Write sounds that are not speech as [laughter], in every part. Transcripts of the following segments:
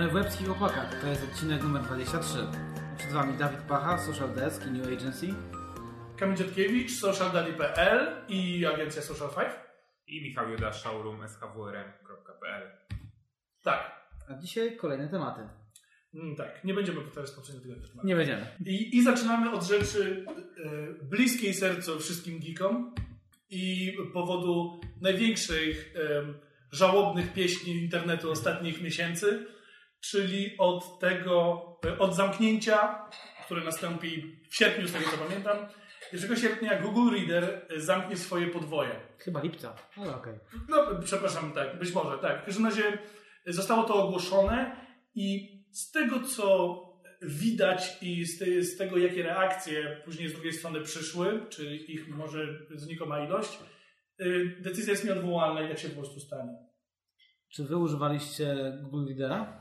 Witamy w Łebskich Opakach. To jest odcinek numer 23. Przed Wami Dawid Pacha, Social Desk i New Agency. Kamil Dziadkiewicz, socialdaddy.pl i agencja Social 5. I Michał Joda, showroom shwrm.pl Tak, A dzisiaj kolejne tematy. mm, tak. Nie będziemy powtarzać poprzedniego tematu. Nie będziemy. I, I zaczynamy od rzeczy e, bliskiej sercu wszystkim geekom i powodu największych em, żałobnych pieśni internetu ostatnich miesięcy, czyli od tego, e, od zamknięcia, które nastąpi w sierpniu, z tego co pamiętam. 1 sierpnia Google Reader e, zamknie swoje podwoje. Chyba lipca, ale okej. No, przepraszam, tak, być może, tak. W każdym razie zostało to ogłoszone i z tego, co widać i z, te, z tego, jakie reakcje później z drugiej strony przyszły, czy ich może znikoma ilość, decyzja jest nieodwołalna i tak się po prostu stanie. Czy Wy używaliście Google Readera?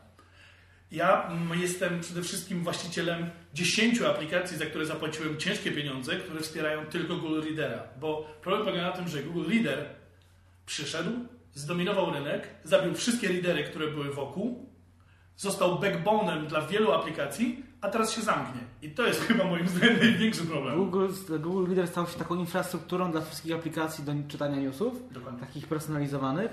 Ja jestem przede wszystkim właścicielem 10 aplikacji, za które zapłaciłem ciężkie pieniądze, które wspierają tylko Google Readera. Bo problem polega na tym, że Google Reader przyszedł, zdominował rynek, zabił wszystkie readery, które były wokół, został backbone'em dla wielu aplikacji, a teraz się zamknie. I to jest [laughs] chyba moim zdaniem największy problem. Google, Google Reader stał się taką infrastrukturą dla wszystkich aplikacji do czytania newsów, Dokładnie. takich personalizowanych.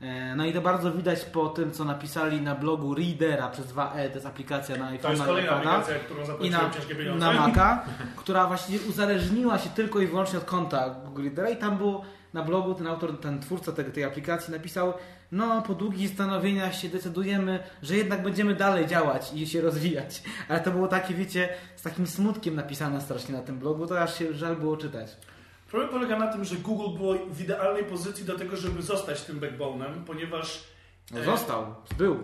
E, No i to bardzo widać po tym, co napisali na blogu Readera przez 2E, to jest aplikacja na iPhone'a To jest kolejna iPada. aplikacja, którą zapłaciłem na, ciężkie pieniądze. na Maca, która właściwie uzależniła się tylko i wyłącznie od konta Google Readera i tam był na blogu ten autor, ten twórca tej, tej aplikacji napisał no po długich zastanowieniach się decydujemy, że jednak będziemy dalej działać i się rozwijać. Ale to było takie, wiecie, z takim smutkiem napisane strasznie na tym blogu, to aż się żal było czytać. Problem polega na tym, że Google było w idealnej pozycji do tego, żeby zostać tym backbone'em, ponieważ No e, został, był.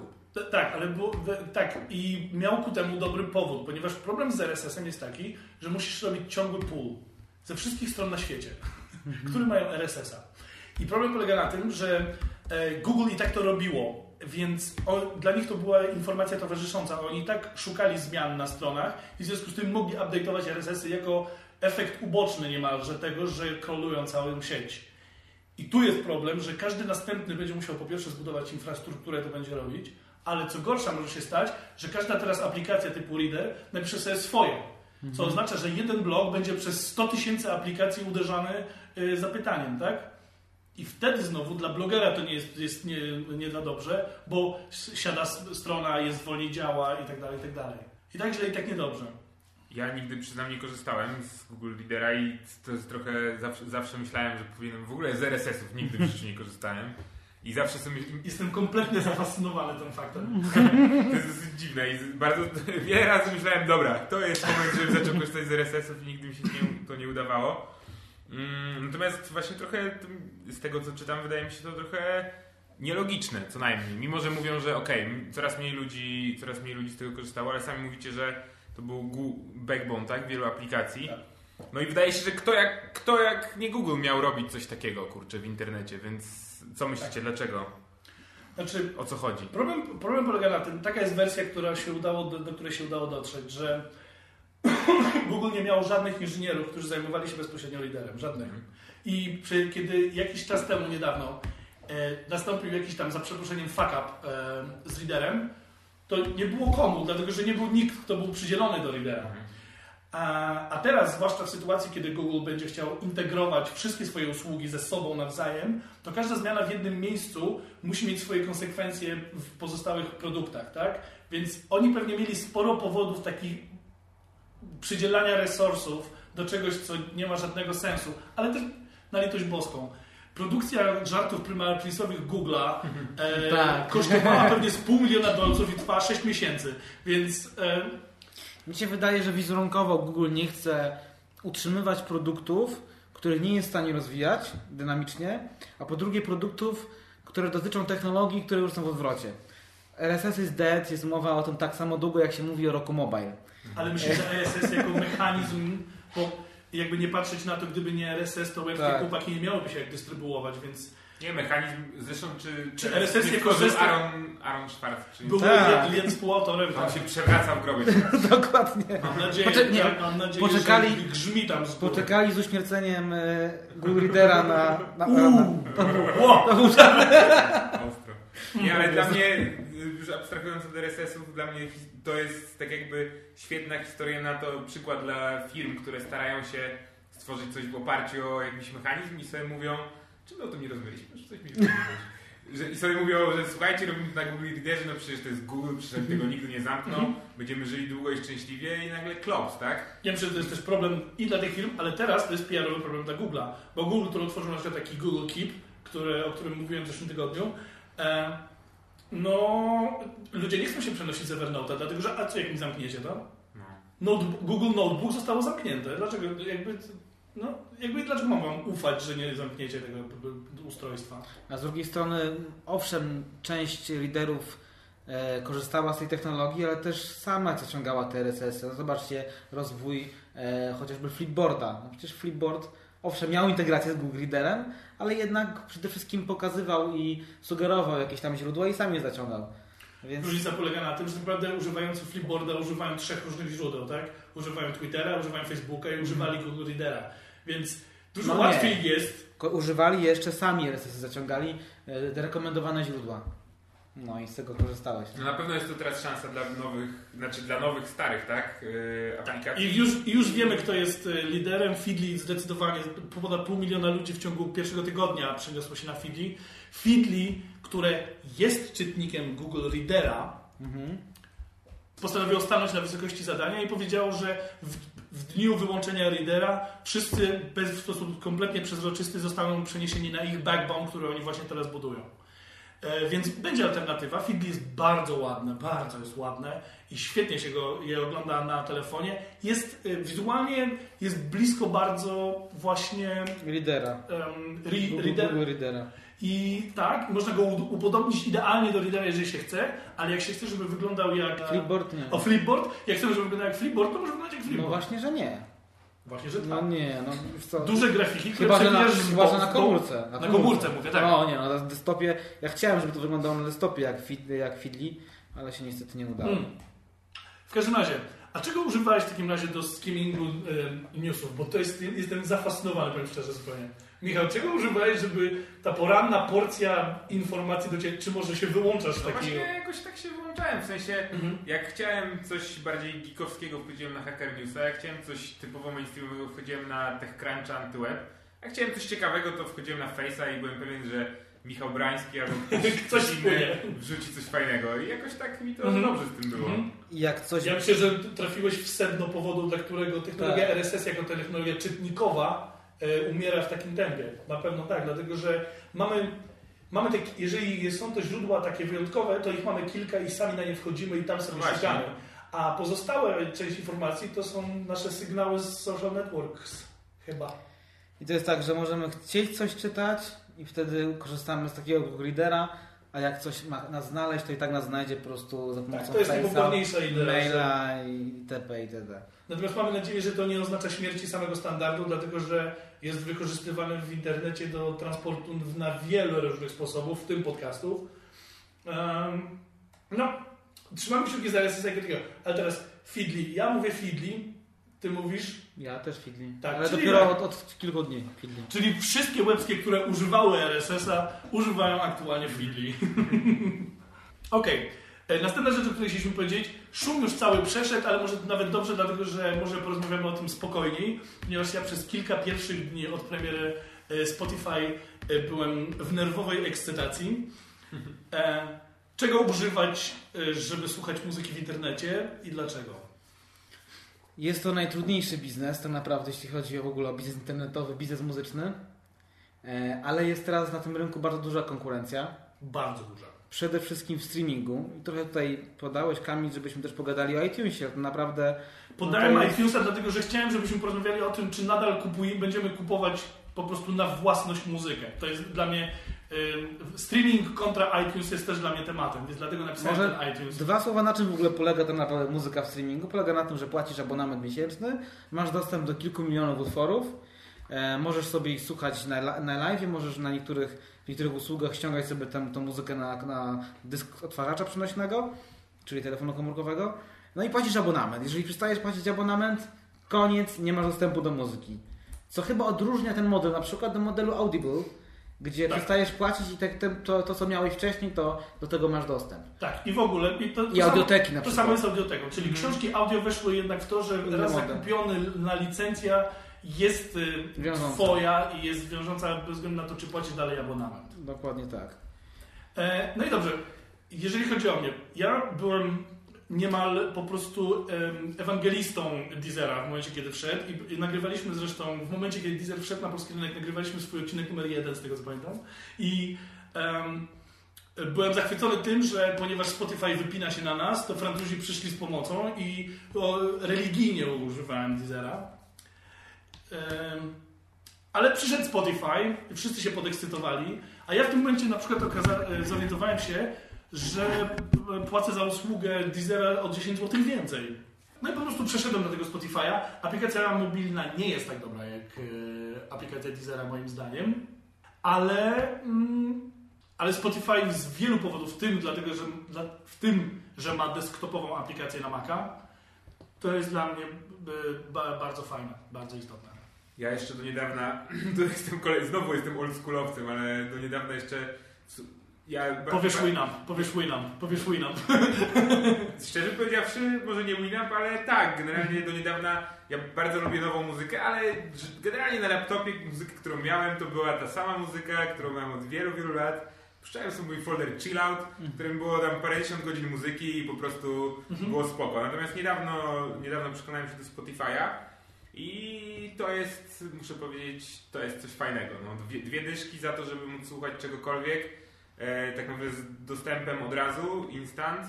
Tak, ale było, tak i miał ku temu dobry powód, ponieważ problem z RSS-em jest taki, że musisz robić ciągły pull ze wszystkich stron na świecie, [laughs] które mają RSS-a. I problem polega na tym, że e, Google i tak to robiło, więc o, dla nich to była informacja towarzysząca. Oni tak szukali zmian na stronach i w związku z tym mogli update'ować RSS-y jako efekt uboczny niemalże tego, że crawlują całą sieć. I tu jest problem, że każdy następny będzie musiał po pierwsze zbudować infrastrukturę, to będzie robić, ale co gorsza może się stać, że każda teraz aplikacja typu Reader napisze sobie swoje. Co oznacza, że jeden blog będzie przez 100 tysięcy aplikacji uderzany y, zapytaniem, tak? I wtedy znowu dla blogera to nie jest, jest nie, nie dla dobrze, bo siada strona, jest wolniej działa i tak dalej, i tak dalej. I tak źle, i tak niedobrze. Ja nigdy przyznam nie korzystałem z Google Readera i to jest trochę, zawsze, zawsze myślałem, że powinienem, w ogóle z RSS-ów nigdy w [laughs] życiu nie korzystałem. I zawsze sobie, Jestem kompletnie zafascynowany tym faktem. [laughs] to jest dosyć dziwne i bardzo, [laughs] wiele razy myślałem, dobra, to jest moment, żebym zaczął korzystać z RSS-ów i nigdy mi się nie, to nie udawało. Mm, natomiast właśnie trochę z tego, co czytam, wydaje mi się to trochę nielogiczne, co najmniej. Mimo, że mówią, że okej, m, coraz mniej ludzi, coraz mniej ludzi z tego korzystało, ale sami mówicie, że to był backbone, tak? Wielu aplikacji. Tak. No i wydaje się, że kto jak, kto jak nie Google miał robić coś takiego, kurczę, w internecie, więc co myślicie, dlaczego? Znaczy, O co chodzi? Problem, problem polega na tym, taka jest wersja, która się udało, do, do której się udało dotrzeć, że [coughs] Google nie miało żadnych inżynierów, którzy zajmowali się bezpośrednio liderem, żadnych. I przy, kiedy jakiś czas temu, niedawno, e, nastąpił jakiś tam, za przeproszeniem, fuck up e, z liderem, to nie było komu, dlatego że nie był nikt, kto był przydzielony do lidera. A, a teraz, zwłaszcza w sytuacji, kiedy Google będzie chciał integrować wszystkie swoje usługi ze sobą nawzajem, to każda zmiana w jednym miejscu musi mieć swoje konsekwencje w pozostałych produktach, tak? Więc oni pewnie mieli sporo powodów takich przydzielania resursów do czegoś, co nie ma żadnego sensu, ale też na litość boską. Produkcja żartów prymarysowych Google'a e, Tak. kosztowała pewnie z pół miliona dolców i trwała 6 miesięcy, więc e, Mi się wydaje, że wizerunkowo Google nie chce utrzymywać produktów, których nie jest w stanie rozwijać dynamicznie, a po drugie produktów, które dotyczą technologii, które już są w odwrocie. RSS is dead, jest mowa o tym tak samo długo, jak się mówi o Roku Mobile. Ale myślę, że RSS jako mechanizm, bo jakby nie patrzeć na to, gdyby nie RSS, to webskie Tak. chłopaki nie miałyby się jak dystrybuować, więc Nie, mechanizm, zresztą czy, Czy RSS nie system- Aaron, Aaron Schwartz, czy był Tak. klient współautorem. on Tak. się przewraca w grobie. Dokładnie. Mam nadzieję, Poczek- nie, tak, mam nadzieję poczekali- że grzmi tam z góry. Poczekali z uśmierceniem e, Google Readera na... na, na, na Ło! Ostro. Nie, ale dla mnie już abstrahując od RSS-ów, dla mnie to jest tak jakby świetna historia na to, przykład dla firm, które starają się stworzyć coś w oparciu o jakiś mechanizm i sobie mówią, czy my o tym nie rozmawialiśmy, że coś mi [laughs] że, I sobie mówią, że słuchajcie, robimy to na Google Readerze, no przecież to jest Google, przecież tego nigdy nie zamkną, będziemy żyli długo i szczęśliwie i nagle klops, tak? Ja myślę, że to jest też problem i dla tych firm, ale teraz to jest PR-owy problem dla Google'a. Bo Google, który otworzył na przykład taki Google Keep, który, o którym mówiłem w zeszłym tygodniu, e, no ludzie nie chcą się przenosić z Evernote'a, dlatego że a co jak mi zamkniecie to? No. Notebook, Google Notebook zostało zamknięte. Dlaczego? Jakby, no, jakby dlaczego mam wam ufać, że nie zamkniecie tego ustrojstwa? A z drugiej strony, owszem, część liderów e, korzystała z tej technologii, ale też sama zaciągała te RSS-y. No zobaczcie rozwój e, chociażby Flipboarda. No przecież Flipboard, owszem, miał integrację z Google Readerem, ale jednak przede wszystkim pokazywał i sugerował jakieś tam źródła i sam je zaciągał. Więc Różnica polega na tym, że tak naprawdę używający Flipboarda używają trzech różnych źródeł, tak? Używają Twittera, używają Facebooka i używali Google Readera. Więc dużo No nie. łatwiej jest ko- używali jeszcze sami RSS-y, zaciągali e, rekomendowane źródła. No i z tego korzystałeś. No na pewno jest to teraz szansa dla nowych, znaczy dla nowych, starych, tak? Yy, aplikacji. I już, już wiemy, kto jest y, liderem. Feedly zdecydowanie ponad pół miliona ludzi w ciągu pierwszego tygodnia przeniosło się na Feedly. Feedly, które jest czytnikiem Google Readera, Mhm. postanowiło stanąć na wysokości zadania i powiedziało, że w, w dniu wyłączenia Readera wszyscy bez, w sposób kompletnie przezroczysty zostaną przeniesieni na ich backbone, który oni właśnie teraz budują. E, więc będzie alternatywa. Feedly jest bardzo ładne, bardzo jest ładne i świetnie się go je ogląda na telefonie. Jest e, wizualnie jest blisko bardzo właśnie Readera. um, Google, reader, Google Readera. i tak, można go upodobnić idealnie do Readera, jeżeli się chce, ale jak się chce, żeby wyglądał jak... Flipboard nie. O, Flipboard? Jak chcemy, żeby wyglądał jak Flipboard, to może wyglądać jak No Flipboard. właśnie, że nie. Właśnie, że tak. No nie, no co. Duże grafiki, Chyba, że na, chyba, że boku- na komórce. Na komórce mówię, tak. No nie, no na desktopie. Ja chciałem, żeby to wyglądało na desktopie jak, fit, jak Fidli, ale się niestety nie udało. Mm. W każdym razie, a czego używałeś w takim razie do skimmingu y, newsów? Bo to jest, jestem zafascynowany, powiem szczerze zupełnie. Michał, czego używałeś, żeby ta poranna porcja informacji do Ciebie, czy może się wyłączasz No takiego... właśnie jakoś tak się włączałem, w sensie Mhm. jak chciałem coś bardziej geekowskiego wchodziłem na Hacker Newsa, jak chciałem coś typowo mainstreamowego wchodziłem na TechCruncha, AntyWeb, jak chciałem coś ciekawego to wchodziłem na Face'a i byłem pewien, że Michał Brański albo [laughs] ktoś, inny wrzuci coś fajnego i jakoś tak mi to Mhm. dobrze z tym było. Mhm. Jak coś. Ja myślę, że trafiłeś w sedno powodu, dla którego technologia Tak. RSS jako technologia czytnikowa umiera w takim tempie. Na pewno tak, dlatego że mamy, mamy te, jeżeli są to źródła takie wyjątkowe, to ich mamy kilka i sami na nie wchodzimy i tam sobie Właśnie. szukamy. A pozostałe część informacji to są nasze sygnały z social networks. Chyba. I to jest tak, że możemy chcieć coś czytać i wtedy korzystamy z takiego Google Readera, a jak coś ma nas znaleźć, to i tak nas znajdzie po prostu za pomocą Tak, to jest Face'a, najpopularniejsza idea. maila i itp. itd. Natomiast mamy nadzieję, że to nie oznacza śmierci samego standardu, dlatego że jest wykorzystywany w internecie do transportu na wiele różnych sposobów, w tym podcastów. Um, no, trzymamy kciuki za RSS takiego. Ale teraz Feedly. Ja mówię Feedly, ty mówisz, Ja też Fidli. Tak, ale dopiero tak. od, od kilku dni Fidli. czyli wszystkie webskie, które używały RSS-a, używają aktualnie Feedly. [laughs] Okej. E, Następna rzecz, o której chcieliśmy powiedzieć, szum już cały przeszedł, ale może nawet dobrze, dlatego że może porozmawiamy o tym spokojniej, ponieważ ja przez kilka pierwszych dni od premiery e, Spotify e, byłem w nerwowej ekscytacji. Czego używać, żeby słuchać muzyki w internecie i dlaczego? Jest to najtrudniejszy biznes, tak naprawdę, jeśli chodzi o w ogóle o biznes internetowy, biznes muzyczny. E, Ale jest teraz na tym rynku bardzo duża konkurencja. Bardzo duża. Przede wszystkim w streamingu. I trochę tutaj podałeś, Kamil, żebyśmy też pogadali o iTunesie. To naprawdę Podałem No to jest- iTunesa, dlatego że chciałem, żebyśmy porozmawiali o tym, czy nadal kupuj, będziemy kupować po prostu na własność muzykę. To jest dla mnie. Streaming kontra iTunes jest też dla mnie tematem, więc dlatego napisałem Może ten iTunes. Dwa słowa, na czym w ogóle polega tak naprawdę muzyka w streamingu. Polega na tym, że płacisz abonament miesięczny, masz dostęp do kilku milionów utworów, e, możesz sobie ich słuchać na, na live, możesz na niektórych, niektórych usługach ściągać sobie tę, tą muzykę na, na dysk odtwarzacza przenośnego, czyli telefonu komórkowego. No i płacisz abonament. Jeżeli przestajesz płacić abonament, koniec, nie masz dostępu do muzyki. Co chyba odróżnia ten model na przykład do modelu Audible, gdzie Tak. przestajesz płacić i te, te, to, to, co miałeś wcześniej, to do tego masz dostęp. Tak, i w ogóle. I, to, to I samo- audioteki na To przykład. samo jest z audioteką, czyli książki audio weszły jednak w to, że Inny raz zakupiony na licencja jest y, Wiążąca. twoja i jest wiążąca bez względu na to, czy płacisz dalej abonament. Dokładnie tak. E, no i dobrze, jeżeli chodzi o mnie, ja byłem niemal po prostu ewangelistą Deezera w momencie, kiedy wszedł i, nagrywaliśmy zresztą, w momencie, kiedy Deezer wszedł na polski rynek, nagrywaliśmy swój odcinek numer jeden, z tego co pamiętam i em, byłem zachwycony tym, że ponieważ Spotify wypina się na nas, to Francuzi przyszli z pomocą i o, religijnie używałem Deezera. Em, ale przyszedł Spotify, wszyscy się podekscytowali, a ja w tym momencie na przykład e, zorientowałem się, że płacę za usługę Deezera o 10 zł więcej. No i po prostu przeszedłem do tego Spotify'a. Aplikacja mobilna nie jest tak dobra jak e, aplikacja Deezera moim zdaniem, ale, mm, ale Spotify z wielu powodów, w tym dlatego, że, w tym, że ma desktopową aplikację na Maca, to jest dla mnie e, ba, bardzo fajne, bardzo istotne. Ja jeszcze do niedawna, [clears throat] to jestem kolej, znowu jestem oldschoolowcem, ale do niedawna jeszcze... Ja, Powiesz ba- Winamp, powiesz Winamp, powiesz Winamp. [laughs] Szczerze powiedziawszy, może nie Winamp, ale tak, generalnie do niedawna ja bardzo lubię nową muzykę, ale generalnie na laptopie muzykę, którą miałem, to była ta sama muzyka, którą mam od wielu, wielu lat. Puszczałem sobie mój folder Chill Out, w którym było tam parędziesiąt godzin muzyki i po prostu było spoko. Natomiast niedawno, niedawno przekonałem się do Spotify'a i to jest, muszę powiedzieć, to jest coś fajnego. No, dwie, dwie dyszki za to, żeby móc słuchać czegokolwiek, e, tak naprawdę z dostępem od razu, instant.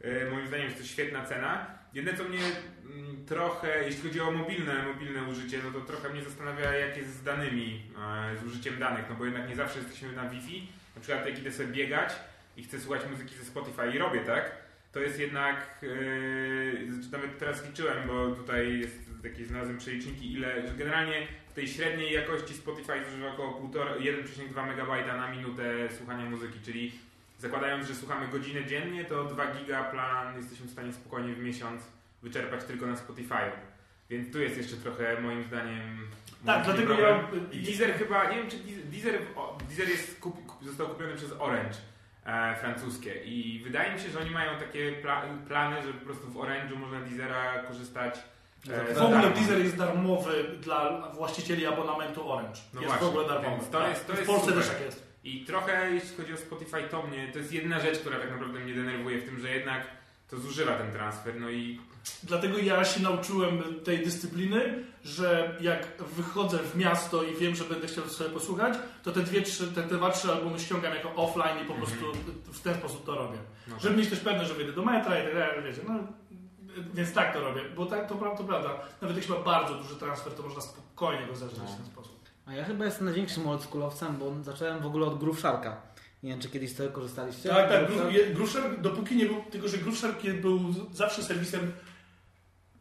E, moim zdaniem jest to świetna cena. Jedyne co mnie mm, trochę, jeśli chodzi o mobilne, mobilne użycie, no to trochę mnie zastanawia jak jest z danymi, e, z użyciem danych, no bo jednak nie zawsze jesteśmy na Wi-Fi. Na przykład jak idę sobie biegać i chcę słuchać muzyki ze Spotify i robię tak, to jest jednak, e, nawet teraz liczyłem, bo tutaj jest jakieś znalazłem przeliczniki, ile, że generalnie w tej średniej jakości Spotify zużywa około 1,5 1,2 MB na minutę słuchania muzyki, czyli zakładając, że słuchamy godzinę dziennie, to 2 giga plan jesteśmy w stanie spokojnie w miesiąc wyczerpać tylko na Spotify. Więc tu jest jeszcze trochę moim zdaniem Tak, dlatego problem. ja- I Deezer chyba, nie wiem czy Deezer, Deezer, jest kup, został kupiony przez Orange e, francuskie i wydaje mi się, że oni mają takie pla, plany, że po prostu w Orange'u można Deezera korzystać W za ogóle. Deezer jest darmowy dla właścicieli abonamentu Orange. No jest właśnie, w ogóle darmowy. to Tak. jest- to w jest Polsce super. też tak jest. I trochę jeśli chodzi o Spotify, to mnie, to jest jedna rzecz, która tak naprawdę mnie denerwuje w tym, że jednak to zużywa ten transfer, no i Dlatego ja się nauczyłem tej dyscypliny, że jak wychodzę w miasto i wiem, że będę chciał sobie posłuchać, to te dwie, trzy, te, te dwa, trzy albumy ściągam jako offline i po prostu w ten sposób to robię. no, Żeby mieć też pewność, że wyjdę do metra i tak dalej, wiecie, no, więc tak to robię, bo tak to, to prawda. Nawet jeśli ma bardzo duży transfer, to można spokojnie go No. w ten sposób. A ja chyba jestem największym oldschoolowcem, bo zacząłem w ogóle od Groove Sharka. Nie wiem, czy kiedyś z tego korzystaliście? Tak, tak. Groove Shark? Dopóki nie był, tylko że Groove Shark był zawsze serwisem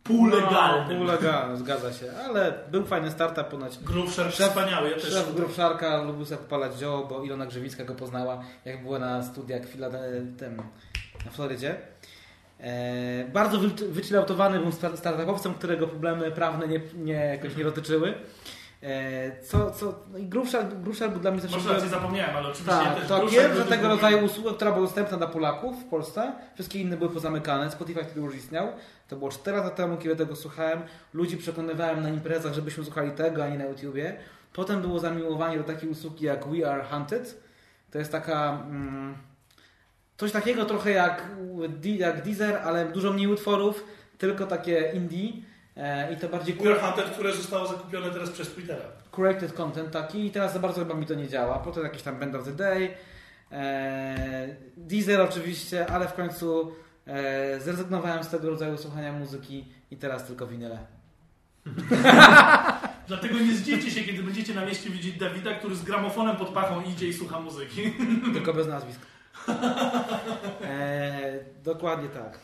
półlegalnym. No, półlegalny, zgadza się. Ale był fajny startup ponoć. Groove Shark Szef- wspaniały, ja też. Szef Groove Sharka lubił sobie popalać zioło, bo Ilona Grzywicka go poznała, jak była na studiach Filade- tym, na Florydzie. E, bardzo wy- wychilloutowany był sta- startupowcem, którego problemy prawne nie, nie, jakoś nie dotyczyły. E, co, co, no i Groove Shark był dla mnie też Może rację zapomniałem, ale oczywiście tak, też to pierwsza był tego rodzaju usługa, która była dostępna dla Polaków w Polsce. Wszystkie inne były pozamykane. Spotify wtedy już istniał. To było 4 lata temu, kiedy tego słuchałem. Ludzi przekonywałem na imprezach, żebyśmy słuchali tego, a nie na YouTubie. Potem było zamiłowanie do takiej usługi jak We Are Hunted. To jest taka... Mm, coś takiego trochę jak, jak Deezer, ale dużo mniej utworów, tylko takie indie. E, I to bardziej Queer Hunter, które zostało zakupione teraz przez Twittera. curated content taki i teraz za bardzo chyba mi to nie działa. Potem jakiś tam Band of the Day, e, Deezer oczywiście, ale w końcu e, zrezygnowałem z tego rodzaju słuchania muzyki i teraz tylko winyle. [laughs] Dlatego nie zdziwcie się, kiedy będziecie na mieście widzieć Dawida, który z gramofonem pod pachą idzie i słucha muzyki. Tylko bez nazwisk. [laughs] E, dokładnie tak.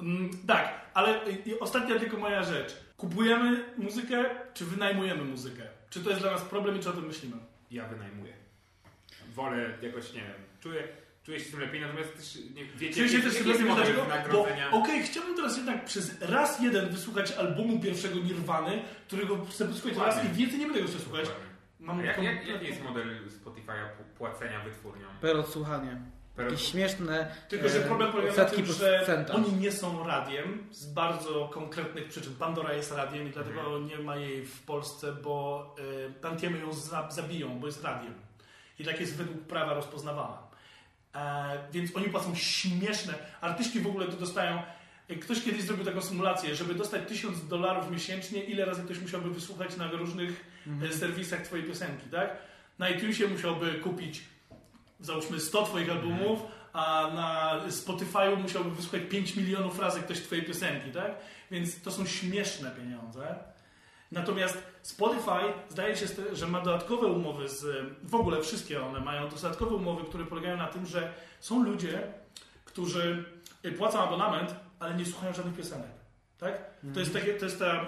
Mm, tak, ale i ostatnia tylko moja rzecz. Kupujemy muzykę, czy wynajmujemy muzykę? Czy to jest dla nas problem i czy o tym myślimy? ja wynajmuję. Wolę jakoś, nie wiem, czuję, czuję się z tym lepiej, natomiast też nie, wiecie, Czuję się też jakie lepiej dlaczego? Bo wynagrodzenia. okej, chciałbym teraz jednak przez raz jeden wysłuchać albumu pierwszego Nirwany, którego chcę wysłuchać raz i więcej nie będę go chcę słuchać. Mam Jak, taką- jak, jaki jest model Spotify'a płacenia wytwórniom? Per odsłuchanie. Jakieś śmieszne Tylko, że e, problem polega na tym, że oni nie są radiem z bardzo konkretnych przyczyn. Pandora jest radiem i dlatego nie ma jej w Polsce, bo y, tantiemy ją za, zabiją, bo jest radiem. I tak jest według prawa rozpoznawana. E, więc oni płacą śmieszne. Artyści w ogóle to dostają. Ktoś kiedyś zrobił taką symulację, żeby dostać 1000 dolarów miesięcznie, ile razy ktoś musiałby wysłuchać na różnych Mhm. e, serwisach Twojej piosenki, tak? Na iTunesie musiałby kupić załóżmy 100 Twoich albumów, a na Spotify'u musiałby wysłuchać 5 milionów razy ktoś Twojej piosenki, tak? Więc to są śmieszne pieniądze. Natomiast Spotify zdaje się, że ma dodatkowe umowy z. W ogóle wszystkie one mają dodatkowe umowy, które polegają na tym, że są ludzie, którzy płacą abonament, ale nie słuchają żadnych piosenek. Tak? To jest, takie, to jest ta,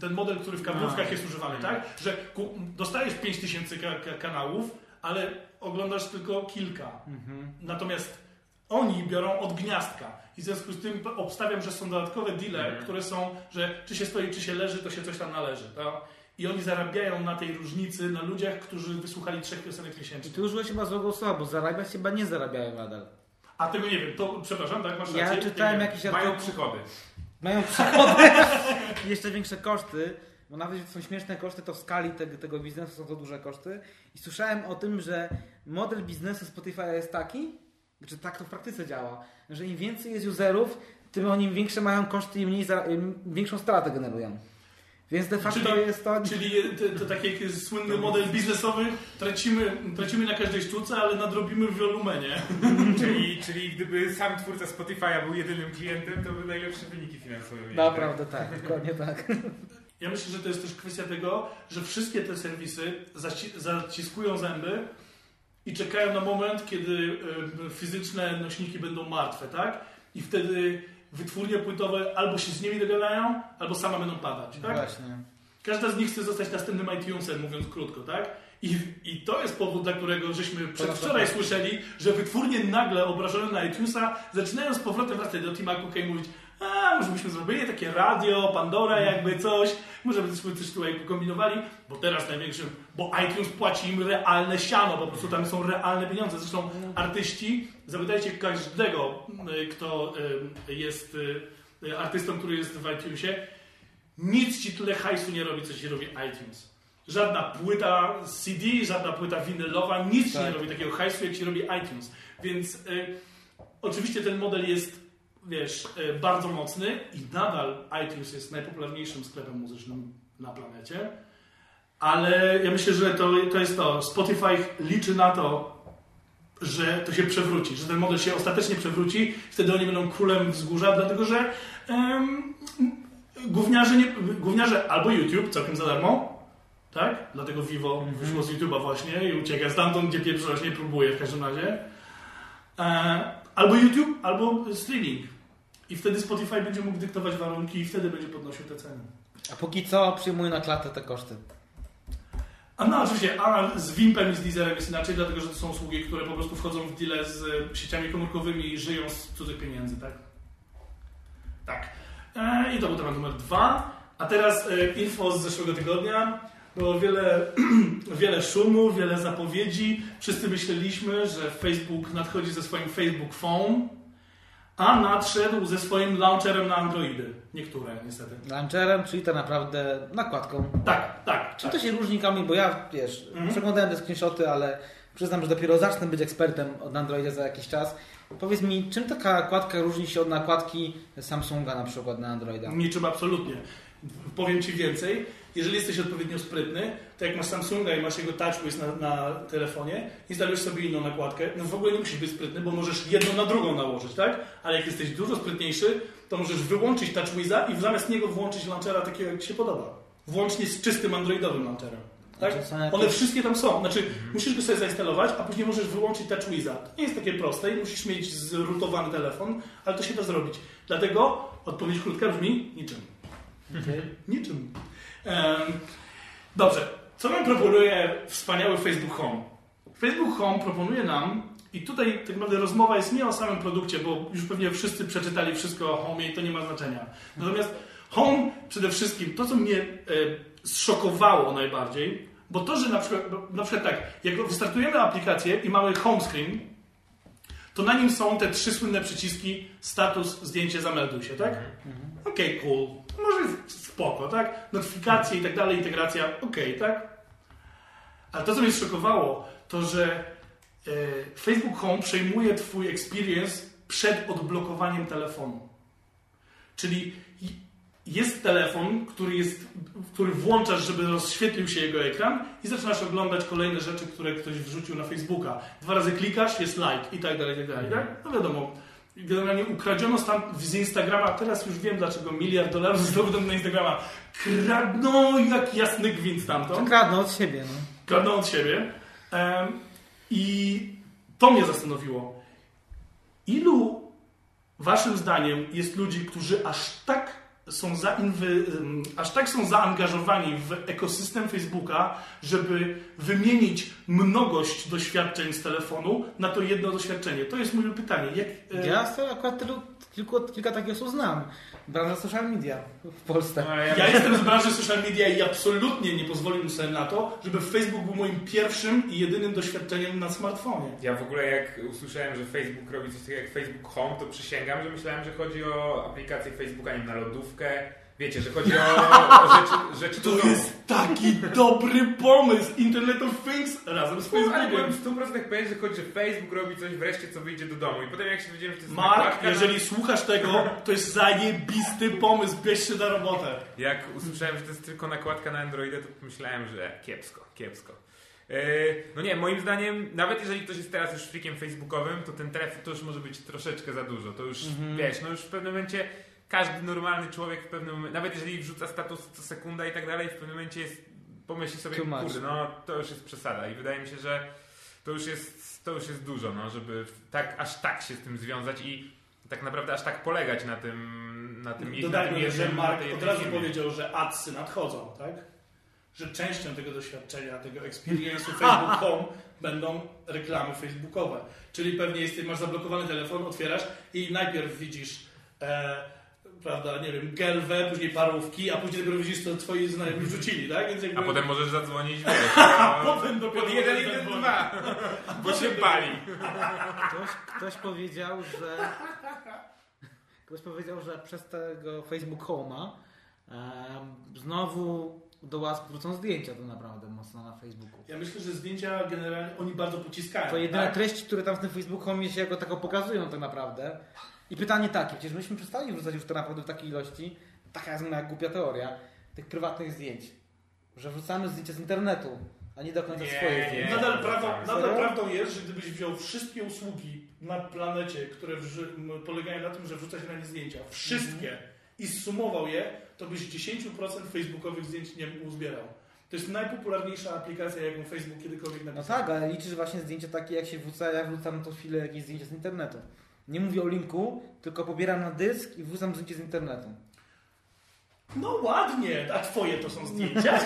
ten model, który w kablówkach A. jest używany, tak? Że ku- dostajesz 5000 ka- ka- kanałów, ale oglądasz tylko kilka. Mhm. Natomiast oni biorą od gniazdka. I w związku z tym obstawiam, że są dodatkowe deale, Mhm. które są, że czy się stoi, czy się leży, to się coś tam należy. Tak? I oni zarabiają na tej różnicy na ludziach, którzy wysłuchali trzech piosenek I miesięcznie. tu użyłeś chyba złego słowa, bo zarabiać chyba nie zarabiają nadal. A tego nie wiem, to przepraszam, tak? Masz Ja rację? czytałem Nie wiem. jakiś Mają przychody. mają przychody i [laughs] jeszcze większe koszty, bo nawet jeśli są śmieszne koszty, to w skali tego, tego biznesu są to duże koszty. I słyszałem o tym, że model biznesu Spotify jest taki, że tak to w praktyce działa, że im więcej jest userów, tym oni większe mają koszty i mniej za, większą stratę generują. Więc de facto Czyli- jest to... Czyli to, to taki jak jest słynny model biznesowy, tracimy, tracimy na każdej sztuce, ale nadrobimy w wolumenie. [laughs] czyli, czyli gdyby sam twórca Spotify'a był jedynym klientem, to by najlepsze wyniki finansowe mieli. Naprawdę tak, dokładnie tak. [laughs] Ja myślę, że to jest też kwestia tego, że wszystkie te serwisy zaci- zaciskują zęby i czekają na moment, kiedy fizyczne nośniki będą martwe, tak? I wtedy wytwórnie płytowe albo się z nimi dogadają, albo same będą padać, tak? Właśnie. Każda z nich chce zostać następnym iTunesem, mówiąc krótko, tak? I, I to jest powód, dla którego żeśmy przedwczoraj słyszeli, że wytwórnie nagle obrażone na iTunesa zaczynają z powrotem wracać do Tima Cooka i mówić a, może byśmy zrobili takie radio, Pandora jakby coś, może byśmy coś tutaj kombinowali, bo teraz największym, bo iTunes płaci im realne siano, po prostu tam są realne pieniądze. Zresztą artyści, zapytajcie każdego, kto jest y, artystą, który jest w iTunesie, nic ci tyle hajsu nie robi, co ci robi iTunes. Żadna płyta CD, żadna płyta winylowa, nic ci Tak. nie robi takiego hajsu, jak ci robi iTunes. Więc y, oczywiście ten model jest, wiesz, y, bardzo mocny i nadal iTunes jest najpopularniejszym sklepem muzycznym na planecie. Ale ja myślę, że to, to jest to. Spotify liczy na to, że to się przewróci, że ten model się ostatecznie przewróci, wtedy oni będą królem wzgórza, dlatego że em, gówniarze, nie, gówniarze albo YouTube całkiem za darmo, tak? Dlatego Vivo wyszło z YouTube'a właśnie i ucieka stamtąd, gdzie pierwszy raz nie próbuje w każdym razie. E, albo YouTube, albo streaming. I wtedy Spotify będzie mógł dyktować warunki i wtedy będzie podnosił te ceny. A póki co przyjmuję na klatę te koszty. A no oczywiście, a z Wimpem i z Deezerem jest inaczej, dlatego że to są usługi, które po prostu wchodzą w deale z sieciami komórkowymi i żyją z cudzych pieniędzy, tak? Tak. E, I to był temat numer dwa. A teraz e, info z zeszłego tygodnia. Było wiele, [clears throat] wiele szumu, wiele zapowiedzi. Wszyscy myśleliśmy, że Facebook nadchodzi ze swoim Facebook Phone, a nadszedł ze swoim launcherem na Androidy. Niektóre, niestety. Launcherem, czyli to naprawdę nakładką. Tak, tak. Czym tak. to się różni, Kamil? Bo ja, wiesz, Mhm. przeglądałem te screenshoty, ale przyznam, że dopiero zacznę być ekspertem od Androida za jakiś czas. Powiedz mi, czym taka nakładka różni się od nakładki Samsunga na przykład na Androida? Niczym absolutnie. Powiem Ci więcej. Jeżeli jesteś odpowiednio sprytny, to jak masz Samsunga i masz jego TouchWiz na, na telefonie, instalujesz sobie inną nakładkę, no w ogóle nie musisz być sprytny, bo możesz jedną na drugą nałożyć, tak? Ale jak jesteś dużo sprytniejszy, to możesz wyłączyć TouchWiza i zamiast niego włączyć launchera takiego, jak Ci się podoba. Włącznie z czystym androidowym launcherem. Tak? One wszystkie tam są. Znaczy, musisz go sobie zainstalować, a później możesz wyłączyć TouchWiza. To nie jest takie proste i musisz mieć zrutowany telefon, ale to się da zrobić. Dlatego odpowiedź krótka brzmi niczym. Niczym. Em, dobrze. Co nam proponuje wspaniały Facebook Home? Facebook Home proponuje nam, i tutaj tak naprawdę rozmowa jest nie o samym produkcie, bo już pewnie wszyscy przeczytali wszystko o Home i to nie ma znaczenia. Natomiast Home przede wszystkim, to co mnie e, zszokowało najbardziej, Bo to, że na przykład, na przykład tak, jak wystartujemy aplikację i mamy home screen, to na nim są te trzy słynne przyciski status, zdjęcie, zamelduj się, tak? Okej, cool. Może jest spoko, tak? Notyfikacje i tak dalej, integracja, okej, tak? Ale to, co mnie szokowało, to że e, Facebook Home przejmuje Twój experience przed odblokowaniem telefonu. Czyli jest telefon, który, jest, który włączasz, żeby rozświetlił się jego ekran i zaczynasz oglądać kolejne rzeczy, które ktoś wrzucił na Facebooka. Dwa razy klikasz, jest like i tak dalej, i tak dalej. Tak? No wiadomo, generalnie ukradziono stan z Instagrama, teraz już wiem, dlaczego miliard dolarów [laughs] wydany na Instagrama. Kradną jak jasny gwint stamtąd kradną od siebie, no. kradną od siebie. Em, I to mnie zastanowiło. Ilu waszym zdaniem jest ludzi, którzy aż tak są zainwy, aż tak są zaangażowani w ekosystem Facebooka, żeby wymienić mnogość doświadczeń z telefonu na to jedno doświadczenie? To jest moje pytanie. Jak, e, Ja akurat tylu, kilku, kilka takich osób znam. Branża social media w Polsce. No, ja, Ja jestem z branży social media i absolutnie nie pozwoliłbym sobie na to, żeby Facebook był moim pierwszym i jedynym doświadczeniem na smartfonie. ja w ogóle jak usłyszałem, że Facebook robi coś takiego jak Facebook Home, to przysięgam, że myślałem, że chodzi o aplikację Facebooka, nie na lodówkę. Wiecie, że chodzi o, o [laughs] rzeczy, rzeczy To jest taki dobry pomysł! Internet of Things razem z Ale Facebookiem. byłem w 100% pewien, że chodzi, że Facebook robi coś wreszcie, co wyjdzie do domu. I potem jak się dowiedziałem, że to jest Mark, no- jeżeli słuchasz tego, to jest zajebisty pomysł, bierz się na robotę. Jak usłyszałem, że to jest tylko nakładka na Androida, to pomyślałem, że kiepsko, kiepsko. Yy, No nie, moim zdaniem, nawet jeżeli ktoś jest teraz już freakiem facebookowym, to ten telefon to już może być troszeczkę za dużo. To już, wiesz, no już w pewnym momencie każdy normalny człowiek w pewnym momencie, nawet jeżeli wrzuca status co sekunda i tak dalej, w pewnym momencie jest, pomyśli sobie, kurde, no to już jest przesada i wydaje mi się, że to już jest, to już jest dużo, no, żeby tak, aż tak się z tym związać i tak naprawdę aż tak polegać na tym, na tym, na tym Dodajmy, jednym, że Mark od razu firmie. powiedział, że adsy nadchodzą, tak? Że częścią tego doświadczenia, tego experience'u [laughs] Facebook Home będą reklamy facebookowe. Czyli pewnie jest, masz zablokowany telefon, otwierasz i najpierw widzisz e, prawda, nie wiem, gelwę, później parówki, a później dopiero widzisz, co twoi znajomi wrzucili, tak? Więc jakby... A potem możesz zadzwonić, wiesz, [laughs] A no, potem dopiero pod 1 zadzwonić. 2 [laughs] bo się pali. Ktoś, ktoś powiedział, że. Ktoś powiedział, że przez tego Facebook Home'a em, znowu do łask wrócą zdjęcia to naprawdę mocno na Facebooku. Ja myślę, że zdjęcia generalnie oni bardzo pociskają. To jedyne tak? treści, które tam w tym Facebook Home się jako tako pokazują tak naprawdę. I pytanie takie, przecież myśmy przestali wrzucać już to naprawdę w takiej ilości, taka jest moja głupia teoria, tych prywatnych zdjęć. Że wrzucamy zdjęcia z internetu, a nie do końca Nie, swoje nie. zdjęcia. Nadal, prawdą, nadal prawdą jest, że gdybyś wziął wszystkie usługi na planecie, które polegają na tym, że wrzuca się na nie zdjęcia, wszystkie i zsumował je, to byś 10% facebookowych zdjęć nie uzbierał. To jest najpopularniejsza aplikacja, jaką Facebook kiedykolwiek No napisał. tak, ale liczysz właśnie zdjęcia takie, jak się wrzuca, ja wrzucam to chwilę jakieś zdjęcia z internetu. Nie mówię o linku, tylko pobieram na dysk i wrzucam zdjęcie z internetu. No ładnie, a twoje to są zdjęcia?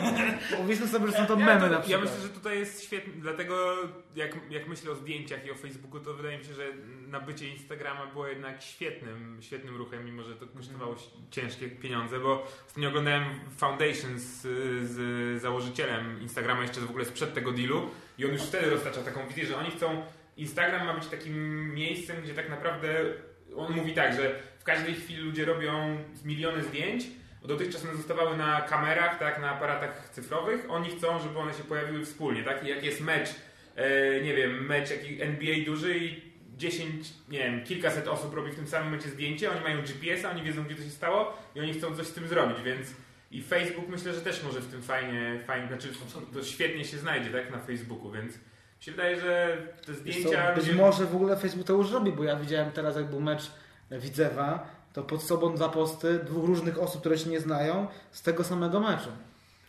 [laughs] Powiedzmy sobie, że są to Ja, memy to, na ja przykład. myślę, że tutaj jest świetne, dlatego jak, jak myślę o zdjęciach i o Facebooku, to wydaje mi się, że nabycie Instagrama było jednak świetnym, świetnym ruchem, mimo że to kosztowało ciężkie pieniądze, bo ostatnio oglądałem Foundation z, z założycielem Instagrama jeszcze w ogóle sprzed tego dealu i on już wtedy roztacza taką wizję, że oni chcą, Instagram ma być takim miejscem, gdzie tak naprawdę on mówi tak, że w każdej chwili ludzie robią miliony zdjęć, dotychczas one zostawały na kamerach, tak, na aparatach cyfrowych. Oni chcą, żeby one się pojawiły wspólnie, tak? I jak jest mecz, e, nie wiem, mecz jaki NBA duży i 10, nie wiem, kilkaset osób robi w tym samym momencie zdjęcie, oni mają GPS-a, oni wiedzą, gdzie to się stało i oni chcą coś z tym zrobić, więc i Facebook myślę, że też może w tym fajnie, fajnie znaczy to świetnie się znajdzie, tak, na Facebooku, więc się wydaje, że te zdjęcia... co, być ludzie- może w ogóle Facebook to już robi, bo ja widziałem teraz, jak był mecz Widzewa, to pod sobą dwa posty dwóch różnych osób, które się nie znają, z tego samego meczu.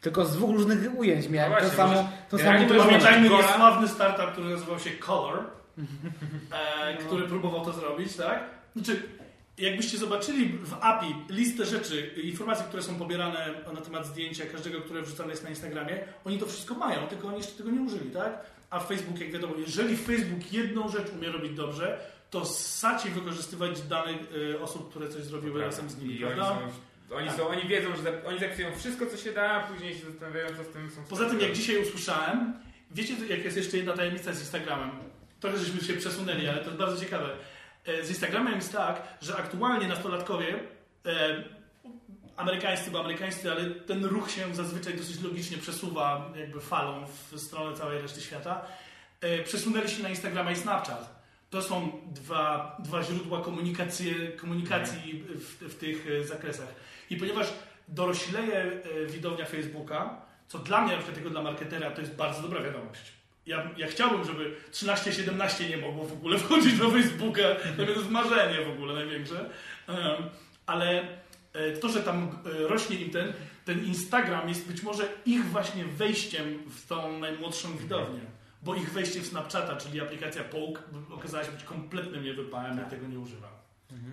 Tylko z dwóch różnych ujęć miałem No to właśnie, samo, to samo możesz drugą. mieć Pamiętajmy niesławny startup, który nazywał się Color, [laughs] e, który próbował to zrobić, tak? Znaczy, jakbyście zobaczyli w API listę rzeczy, informacji, które są pobierane na temat zdjęcia każdego, które wrzucane jest na Instagramie, oni to wszystko mają, tylko oni jeszcze tego nie użyli, tak? A Facebook, jak wiadomo, jeżeli Facebook jedną rzecz umie robić dobrze, to saci wykorzystywać dane y, osób, które coś zrobiły razem z nimi, I oni prawda? są Oni, są, oni wiedzą, że zap- oni zapisują wszystko, co się da, a później się zastanawiają, co z tym są Poza tym, jak dzisiaj usłyszałem, wiecie, jak jest jeszcze jedna tajemnica z Instagramem? Trochę żeśmy się przesunęli, ale to jest bardzo ciekawe. E, Z Instagramem jest tak, że aktualnie nastolatkowie, e, amerykańscy, bo amerykańscy, ale ten ruch się zazwyczaj dosyć logicznie przesuwa jakby falą w stronę całej reszty świata, e, przesunęli się na Instagrama i Snapchat. To są dwa, dwa źródła komunikacji, komunikacji w, w tych e, zakresach. I ponieważ dorośleje e, widownia Facebooka, co dla mnie, na przykład jako dla marketera, to jest bardzo dobra wiadomość. Ja, ja chciałbym, żeby 13-17 nie mogło w ogóle wchodzić do Facebooka. To jest marzenie w ogóle największe. Ale to, że tam e, rośnie im ten, ten Instagram jest być może ich właśnie wejściem w tą najmłodszą widownię. Bo ich wejście w Snapchata, czyli aplikacja Poke, okazała się być kompletnym niewypałem, ja tego nie używam.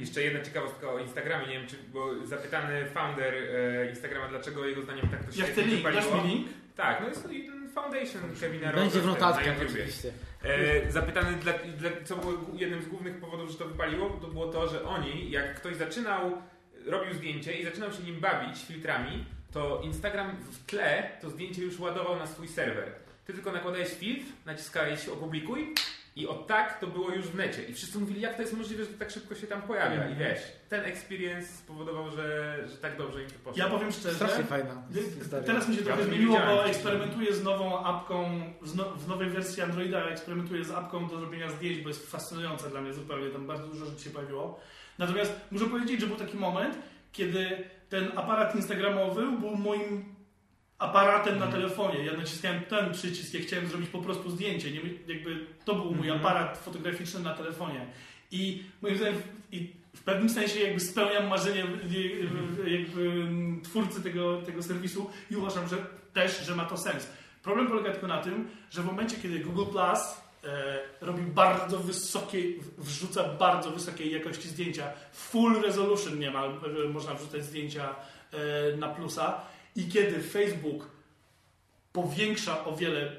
Jeszcze jedna ciekawostka o Instagramie, nie wiem, czy, bo zapytany founder e, Instagrama, dlaczego jego zdaniem tak to Ja świetnie chcę link, dasz mi link? Tak, no jest foundation Kevina Będzie w notatkach oczywiście. E, zapytany, dla, dla, co było jednym z głównych powodów, że to wypaliło, to było to, że oni, jak ktoś zaczynał, robił zdjęcie i zaczynał się nim bawić filtrami, to Instagram w tle to zdjęcie już ładował na swój serwer. Ty tylko nakładałeś filtr, naciskałeś opublikuj i od tak to było już w necie. I wszyscy mówili, jak to jest możliwe, że to tak szybko się tam pojawia. I wiesz, ten experience spowodował, że, że tak dobrze im to poszło. Ja powiem szczerze, Strasznie fajna. Teraz mi się trochę zmieniło, bo eksperymentuję z nową apką, z no, w nowej wersji Androida eksperymentuję z apką do zrobienia zdjęć, bo jest fascynująca dla mnie zupełnie, tam bardzo dużo rzeczy się pojawiło. Natomiast muszę powiedzieć, że był taki moment, kiedy ten aparat instagramowy był moim aparatem na telefonie. Ja naciskałem ten przycisk, jak chciałem zrobić po prostu zdjęcie. Nie, jakby to był mój Mhm. aparat fotograficzny na telefonie. I moim zdaniem i w pewnym sensie jakby spełniam marzenie jakby mm, twórcy tego, tego serwisu i uważam, że też, że ma to sens. Problem polega tylko na tym, że w momencie, kiedy Google Plus e, robi bardzo wysokie, wrzuca bardzo wysokiej jakości zdjęcia, full resolution niemal e, można wrzucać zdjęcia e, na plusa i kiedy Facebook powiększa o wiele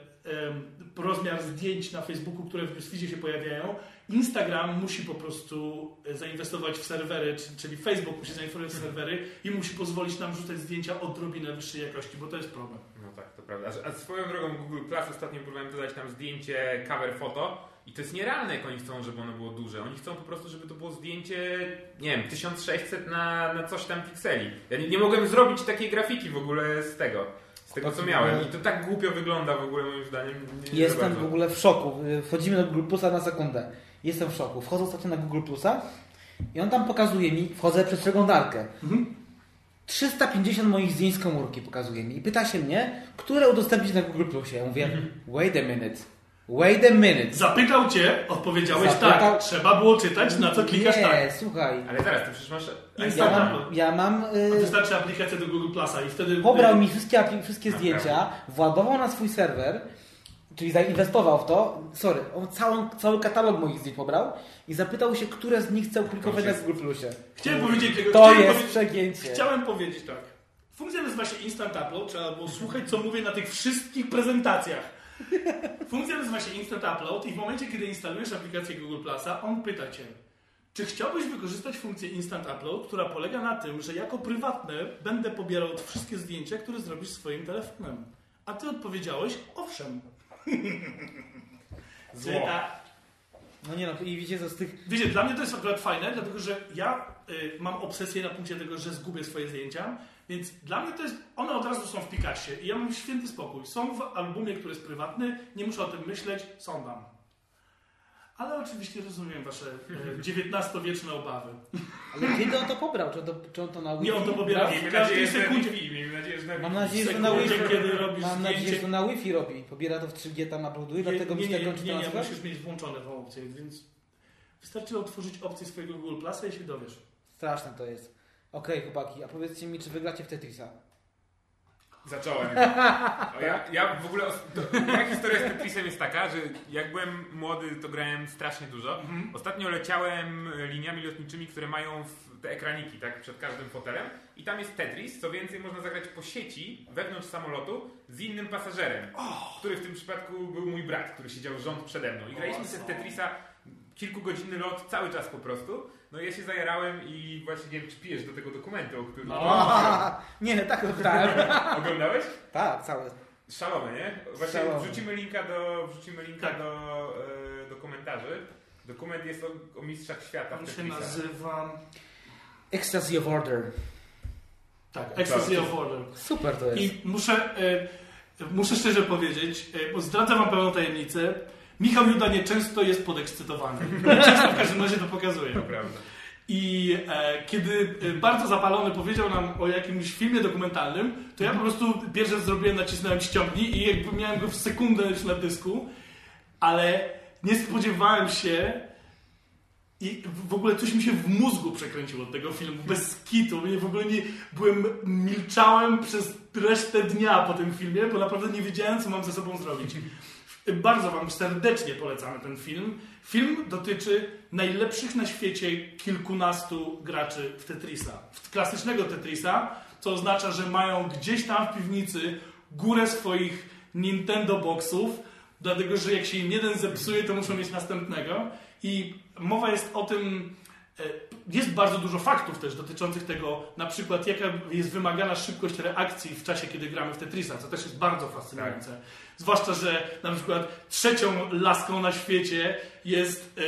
rozmiar zdjęć na Facebooku, które w newsfeedzie się pojawiają, Instagram musi po prostu e, zainwestować w serwery, czy- czyli Facebook musi zainwestować w serwery i musi pozwolić nam rzucać zdjęcia odrobinę wyższej jakości, bo to jest problem. No tak, to prawda. A, swoją drogą Google Plus ostatnio próbowałem dodać tam zdjęcie cover foto i to jest nierealne, jak oni chcą, żeby ono było duże. Oni chcą po prostu, żeby to było zdjęcie, nie wiem, 1600 na, na coś tam pikseli. Ja nie, nie mogłem zrobić takiej grafiki w ogóle z tego, z tego co miałem. I to tak głupio wygląda w ogóle moim zdaniem. Nie- nie Jestem w ogóle w szoku. Wchodzimy do Google Plusa na sekundę. Jestem w szoku. Wchodzę ostatnio na Google Plusa i on tam pokazuje mi, wchodzę przez przeglądarkę. 350 moich zdjęć z komórki pokazuje mi i pyta się mnie, które udostępnić na Google Plusie. Ja mówię, wait a minute, wait a minute. Zapytał cię, odpowiedziałeś Zapytał- tak. Trzeba było czytać, na co klikasz Nie, tak. słuchaj. Ale zaraz, ty przecież masz... Ja mam, ja mam y, Wystarczy aplikacja do Google Plusa i wtedy... pobrał mi wszystkie, wszystkie zdjęcia, władował na swój serwer, czyli zainwestował w to, sorry, on całą, cały katalog moich zdjęć pobrał i zapytał się, które z nich chcę opublikować na Google Plusie. Chciałem powiedzieć tego. To chciałem jest powiedzieć- przegięcie. Chciałem powiedzieć tak. Funkcja nazywa się Instant Upload, trzeba było słuchać, co mówię na tych wszystkich prezentacjach. Funkcja nazywa się Instant Upload i w momencie, kiedy instalujesz aplikację Google Plusa, on pyta Cię, czy chciałbyś wykorzystać funkcję Instant Upload, która polega na tym, że jako prywatny będę pobierał wszystkie zdjęcia, które zrobisz swoim telefonem. A Ty odpowiedziałeś, owszem. [laughs] Zło. Ta- No nie no, i widzicie, co z tych... Wiecie, dla mnie to jest akurat fajne, dlatego że ja y, mam obsesję na punkcie tego, że zgubię swoje zdjęcia, więc dla mnie to jest, one od razu są w Pikasie i ja mam święty spokój. Są w albumie, który jest prywatny, nie muszę o tym myśleć, są tam. Ale oczywiście rozumiem wasze XIX-wieczne obawy. Ale kiedy on to pobrał? Czy, to, czy on to na Nie, on to pobiera w każdej sekundzie. Miejmy nadzieję, że na Mam Wi-Fi. nadzieję, że na Wi-Fi, kiedy robisz mam nadzieję, że to na Wi-Fi robi. Pobiera to w 3G, tam uploaduje, dlatego nie, mi nie, się nie, kończy nie, nie, transfer? musisz mieć włączone tą opcję, więc wystarczy otworzyć opcję swojego Google Plusa i się dowiesz. Straszne to jest. Okej, chłopaki, a powiedzcie mi, czy wygracie w Tetrisa? Zacząłem. [laughs] O, ja, ja w ogóle. os- To, moja historia z Tetrisem jest taka, że jak byłem młody, to grałem strasznie dużo. Ostatnio leciałem liniami lotniczymi, które mają w- te ekraniki, tak, przed każdym fotelem. I tam jest Tetris. Co więcej, można zagrać po sieci wewnątrz samolotu z innym pasażerem, który w tym przypadku był mój brat, który siedział rząd przede mną. I graliśmy sobie w Tetrisa kilkugodzinny lot cały czas po prostu. No ja się zajarałem i właśnie nie wiem, czy pijesz do tego dokumentu, o którym... A, [laughs] nie, tak oglądałem. Oglądałeś? tak, całe. Szalone, nie? Właśnie Szalone. wrzucimy linka do, wrzucimy linka Tak. do, e, do komentarzy. Dokument jest o, o mistrzach świata On się nazywa... Ecstasy of Order. Tak, Ecstasy of Order. Super to jest. I muszę, e, muszę szczerze powiedzieć, e, bo zdradzę wam pewną tajemnicę. Michał Juda nieczęsto jest podekscytowany. [laughs] Często w każdym razie to pokazuje. To prawda. I e, kiedy e, bardzo zapalony powiedział nam o jakimś filmie dokumentalnym, to ja po prostu pierwsze zrobiłem, nacisnąłem ściągnij i jakby miałem go w sekundę już na dysku, ale nie spodziewałem się i w ogóle coś mi się w mózgu przekręciło od tego filmu, bez kitu. Mnie w ogóle nie, byłem, milczałem przez resztę dnia po tym filmie, bo naprawdę nie wiedziałem, co mam ze sobą zrobić. Bardzo Wam serdecznie polecamy ten film. Film dotyczy najlepszych na świecie kilkunastu graczy w Tetrisa. W klasycznego Tetrisa, co oznacza, że mają gdzieś tam w piwnicy górę swoich Nintendo Boxów, dlatego że jak się im jeden zepsuje, to muszą mieć następnego. I mowa jest o tym, jest bardzo dużo faktów też dotyczących tego, na przykład jaka jest wymagana szybkość reakcji w czasie, kiedy gramy w Tetrisa, co też jest bardzo fascynujące. Zwłaszcza, że na przykład trzecią laską na świecie jest e,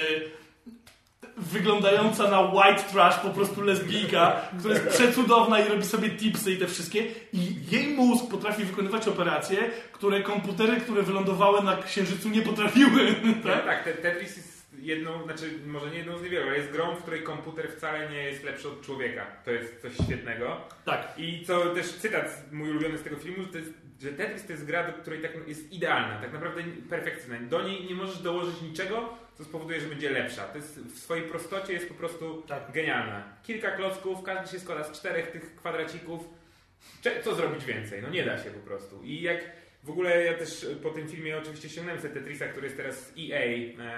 wyglądająca na white trash po prostu lesbijka, która jest przecudowna i robi sobie tipsy i te wszystkie i jej mózg potrafi wykonywać operacje, które komputery, które wylądowały na Księżycu nie potrafiły. [laughs] Tak, tak? tak te- Tetris jest jedną, znaczy może nie jedną z niewielu, ale jest grą, w której komputer wcale nie jest lepszy od człowieka. To jest coś świetnego. tak. I co też cytat mój ulubiony z tego filmu, że, to jest, że Tetris to jest gra, do której tak jest idealna, tak naprawdę perfekcyjna. Do niej nie możesz dołożyć niczego, co spowoduje, że będzie lepsza. To jest w swojej prostocie jest po prostu Tak. genialna. Kilka klocków, każdy się składa z czterech tych kwadracików. Co zrobić więcej? No nie da się po prostu. I jak w ogóle ja też po tym filmie oczywiście ściągnąłem sobie Tetrisa, który jest teraz EA,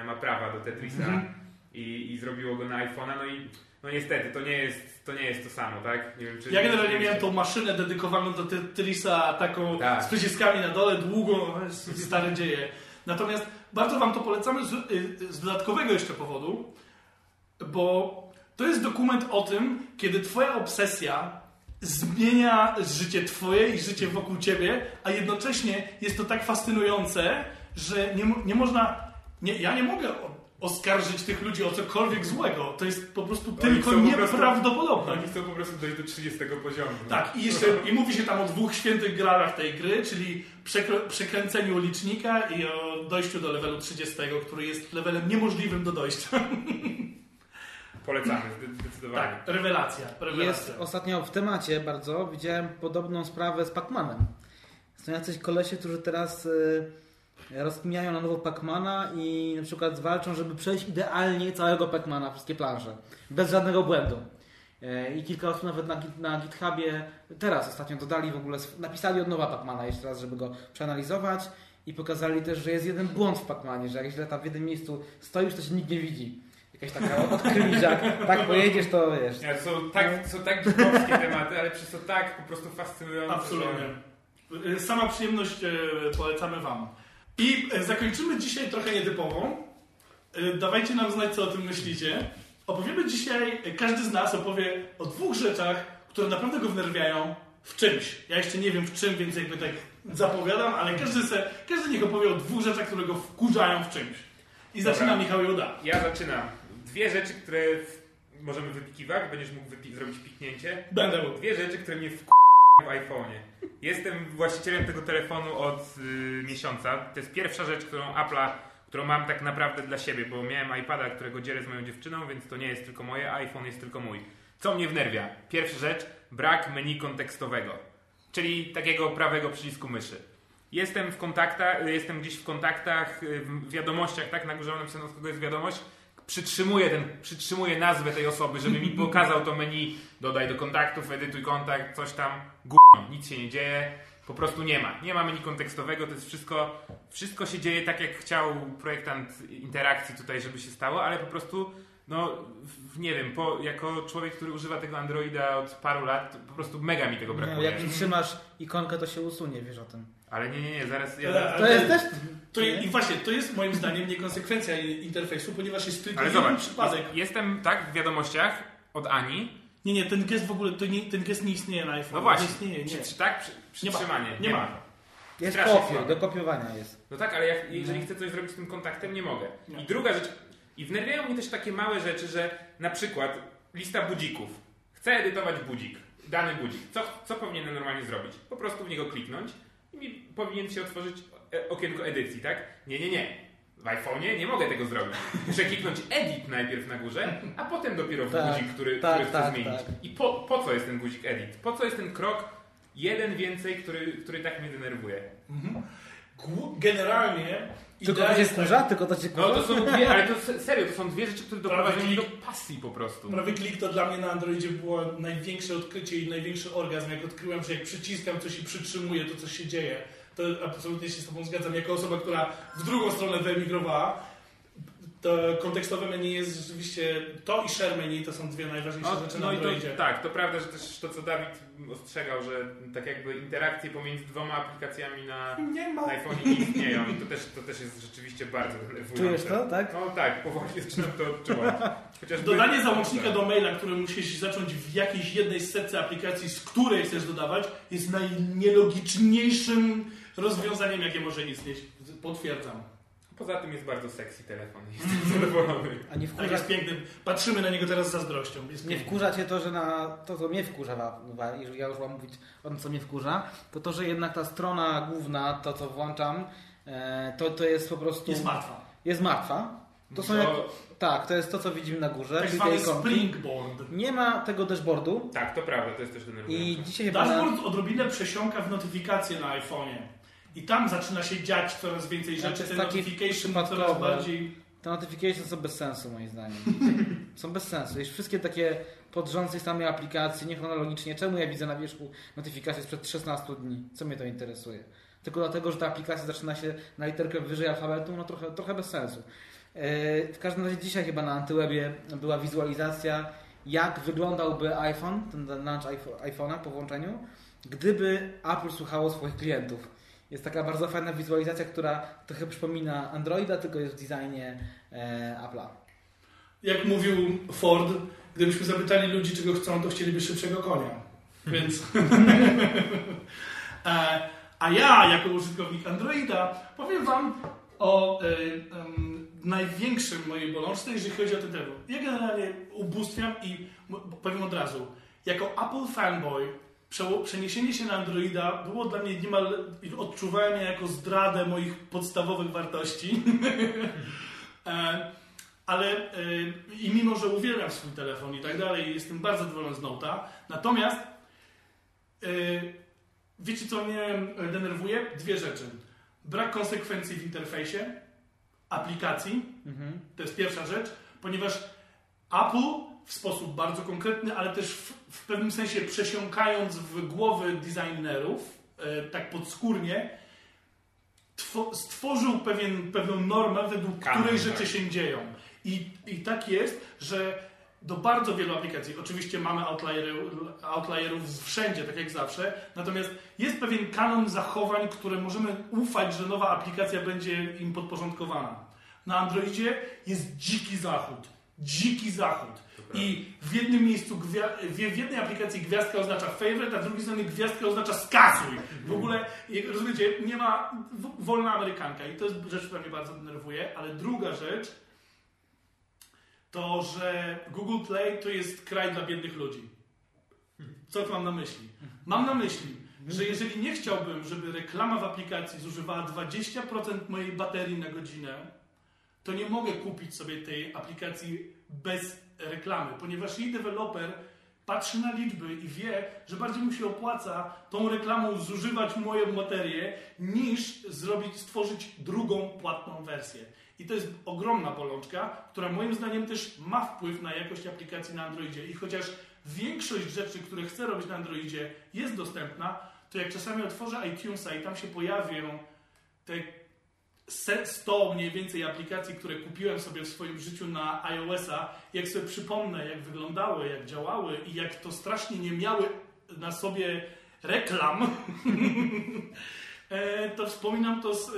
e, ma prawa do Tetrisa Mhm. i, i zrobiło go na iPhone'a, no i no niestety, to nie jest to, nie jest to samo, tak? Nie wiem, czy Ja generalnie miałem tą maszynę dedykowaną do Tetrisa, taką Tak. z przyciskami na dole, długą, no, [laughs] jest stare dzieje. Natomiast bardzo Wam to polecamy z, y, z dodatkowego jeszcze powodu, bo to jest dokument o tym, kiedy Twoja obsesja zmienia życie Twoje i życie wokół Ciebie, a jednocześnie jest to tak fascynujące, że nie, nie można. Nie, ja nie mogę oskarżyć tych ludzi o cokolwiek złego. To jest po prostu tylko chcą po prostu- nieprawdopodobne. Oni chcą po prostu dojść do 30 poziomu. no. Tak, i jeszcze i mówi się tam o dwóch świętych gralach tej gry, czyli przekręceniu licznika i o dojściu do levelu 30, który jest levelem niemożliwym do dojścia. [laughs] Polecamy, zde- zdecydowanie. Tak, rewelacja. rewelacja. Jest ostatnio w temacie bardzo, widziałem podobną sprawę z Pac-Manem. Są jacyś kolesie, którzy teraz y, rozkminiają na nowo Pac-Mana i na przykład walczą, żeby przejść idealnie całego Pac-Mana, wszystkie plansze. Bez żadnego błędu. E, I kilka osób nawet na, na GitHubie teraz ostatnio dodali w ogóle, napisali od nowa Pac-Mana jeszcze raz, żeby go przeanalizować i pokazali też, że jest jeden błąd w Pac-Manie, że jak źle tam w jednym miejscu stoisz, to się nikt nie widzi. Jakaś taka odkryć, jak tak pojedziesz, to wiesz. Są tak, są tak tematy, ale przez to tak po prostu fascynujące. Absolutnie. że- Y, Sama przyjemność e, polecamy Wam. I e, zakończymy dzisiaj trochę nietypową. Dawajcie nam znać, co o tym myślicie. Opowiemy dzisiaj, każdy z nas opowie o dwóch rzeczach, które naprawdę go wnerwiają w czymś. Ja jeszcze nie wiem w czym, więc jakby tak zapowiadam, ale każdy, se, każdy niech opowie o dwóch rzeczach, które go wkurzają w czymś. I Dobra. zaczyna Michał Juda. Ja zaczynam. Dwie rzeczy, które możemy wypikiwać, będziesz mógł wypi- zrobić piknięcie. Będę mógł. Dwie rzeczy, które mnie w w iPhone'ie. Jestem właścicielem tego telefonu od y, miesiąca. To jest pierwsza rzecz, którą Apple'a, którą mam tak naprawdę dla siebie, bo miałem iPada, którego dzielę z moją dziewczyną, więc to nie jest tylko moje, iPhone jest tylko mój. Co mnie wnerwia? Pierwsza rzecz, brak menu kontekstowego, czyli takiego prawego przycisku myszy. Jestem w kontaktach, jestem gdzieś w kontaktach, y, w wiadomościach, tak, na górze mam napisane, od kogo jest wiadomość, przytrzymuję, ten, przytrzymuję nazwę tej osoby, żeby mi pokazał to menu, dodaj do kontaktów, edytuj kontakt, coś tam, gówno, nic się nie dzieje, po prostu nie ma. Nie ma menu kontekstowego, to jest wszystko, wszystko się dzieje tak, jak chciał projektant interakcji tutaj, żeby się stało, ale po prostu, no, nie wiem, po, jako człowiek, który używa tego Androida od paru lat, po prostu mega mi tego No, brakuje. jak trzymasz ikonkę, to się usunie, wiesz o tym. Ale nie, nie, nie, zaraz... Ja zaraz... To jest też... To je, I właśnie, to jest moim zdaniem niekonsekwencja interfejsu, ponieważ jest tylko Ale jeden zobacz, przypadek. jestem tak w wiadomościach od Ani. Nie, nie, ten gest w ogóle, to nie, ten gest nie istnieje na iPhone. No właśnie, Nie istnieje, nie. Przy, tak? Przy, Nie ma, przytrzymanie. nie ma. Jest słabe. do kopiowania jest. No tak, ale jak, jeżeli chcę coś zrobić z tym kontaktem, nie mogę. Nie. I druga rzecz, i wnerwiają mnie też takie małe rzeczy, że na przykład lista budzików. Chcę edytować budzik, dany budzik. Co, co powinienem normalnie zrobić? Po prostu w niego kliknąć mi powinien się otworzyć e, okienko edycji, tak? Nie, nie, nie. W iPhone'ie nie mogę tego zrobić. Muszę kliknąć edit najpierw na górze, a potem dopiero w Tak, guzik, który, tak, który chcę tak, zmienić. tak. I po, po co jest ten guzik edit? Po co jest ten krok jeden więcej, który, który tak mnie denerwuje? Gł- Generalnie Tylko to się jest taka- wkurza? Tylko to cię No wkurza? to są dwie, ale to se- serio, to są dwie rzeczy, które doprowadzają mnie do pasji po prostu. Prawy klik to dla mnie na Androidzie było największe odkrycie i największy orgazm, jak odkryłem, że jak przyciskam coś i przytrzymuję, to coś się dzieje. To absolutnie się z Tobą zgadzam. Jako osoba, która w drugą stronę wyemigrowała, to kontekstowe menu jest rzeczywiście, to i share menu to są dwie najważniejsze No, rzeczy no na i to, Androidzie. tak, to prawda, że też to, co Dawid ostrzegał, że tak jakby interakcje pomiędzy dwoma aplikacjami na, Nie ma. na iPhone nie istnieją i to też, to też jest rzeczywiście bardzo denerwujące. Czujesz to, tak? No tak, powoli zaczynam to odczuwać. Chociażby, Dodanie załącznika do maila, który musisz zacząć w jakiejś jednej z setce aplikacji, z której chcesz dodawać, jest najnielogiczniejszym rozwiązaniem, jakie może istnieć. Potwierdzam. Poza tym jest bardzo sexy telefon, [laughs] jestem zadowolony. A nie Tak wkurza, jest piękny. Patrzymy na niego teraz z zazdrością. Jest nie wkurza cię to, że na to, co mnie wkurza, jeżeli ja już mam mówić o tym, co mnie wkurza, to to, że jednak ta strona główna, to co włączam, e, to, to jest po prostu... Jest martwa. Jest martwa. To są jak, tak, to jest to, co widzimy na górze, Tak zwany springboard. Nie ma tego dashboardu Tak, to prawda, to jest też denerwujące. i dzisiaj chyba... Dashboard odrobinę przesiąka w notyfikacje na iPhone'ie. I tam zaczyna się dziać coraz więcej Ale rzeczy. jest Te notification coraz bardziej... Te notifications są bez sensu moim zdaniem. [laughs] są bez sensu. Jeśli wszystkie takie pod rząd tej samej aplikacji, niechronologicznie, czemu ja widzę na wierzchu notyfikację sprzed 16 dni? Co mnie to interesuje? Tylko dlatego, że ta aplikacja zaczyna się na literkę wyżej alfabetu, no trochę, trochę bez sensu. Yy, W każdym razie dzisiaj chyba na Antywebie była wizualizacja, jak wyglądałby iPhone, ten launch iPho- iPhone'a po włączeniu, gdyby Apple słuchało swoich klientów. Jest taka bardzo fajna wizualizacja, która trochę przypomina Androida, tylko jest w designie e, Apple'a. Jak mówił Ford, gdybyśmy zapytali ludzi, czego chcą, to chcieliby szybszego konia. Więc... [laughs] E, A ja, jako użytkownik Androida, powiem Wam o e, największym mojej bolączce, jeżeli chodzi o ten telefon. Ja generalnie ubóstwiam i powiem od razu, jako Apple fanboy, przeniesienie się na Androida było dla mnie niemal, odczuwałem je jako zdradę moich podstawowych wartości. [laughs] E, ale e, i mimo, że uwielbiam swój telefon i tak dalej, jestem bardzo zadowolony z Note'a, natomiast e, wiecie co mnie denerwuje? Dwie rzeczy. Brak konsekwencji w interfejsie aplikacji, Mhm. to jest pierwsza rzecz, ponieważ Apple w sposób bardzo konkretny, ale też w, w pewnym sensie przesiąkając w głowy designerów, e, tak podskórnie, two, stworzył pewien, pewną normę, według której tak. rzeczy się dzieją. I, I tak jest, że do bardzo wielu aplikacji, oczywiście mamy outlierów, outlierów wszędzie, tak jak zawsze, natomiast jest pewien kanon zachowań, które możemy ufać, że nowa aplikacja będzie im podporządkowana. Na Androidzie jest dziki zachód. Dziki zachód. I w jednym miejscu, w jednej aplikacji gwiazdka oznacza favorite, a w drugiej stronie gwiazdka oznacza skasuj. W ogóle, rozumiecie, nie ma wolna amerykanka i to jest rzecz, która mnie bardzo denerwuje, ale druga rzecz to, że Google Play to jest kraj dla biednych ludzi. Co mam na myśli? Mam na myśli, że jeżeli nie chciałbym, żeby reklama w aplikacji zużywała 20% mojej baterii na godzinę, to nie mogę kupić sobie tej aplikacji bez reklamy, ponieważ jej deweloper patrzy na liczby i wie, że bardziej mu się opłaca tą reklamą zużywać moją baterię, niż zrobić, stworzyć drugą płatną wersję. I to jest ogromna bolączka, która moim zdaniem też ma wpływ na jakość aplikacji na Androidzie. I chociaż większość rzeczy, które chcę robić na Androidzie jest dostępna, to jak czasami otworzę iTunesa i tam się pojawią te 100 mniej więcej aplikacji, które kupiłem sobie w swoim życiu na iOS-a, jak sobie przypomnę, jak wyglądały, jak działały i jak to strasznie nie miały na sobie reklam, [laughs] e, to wspominam to z,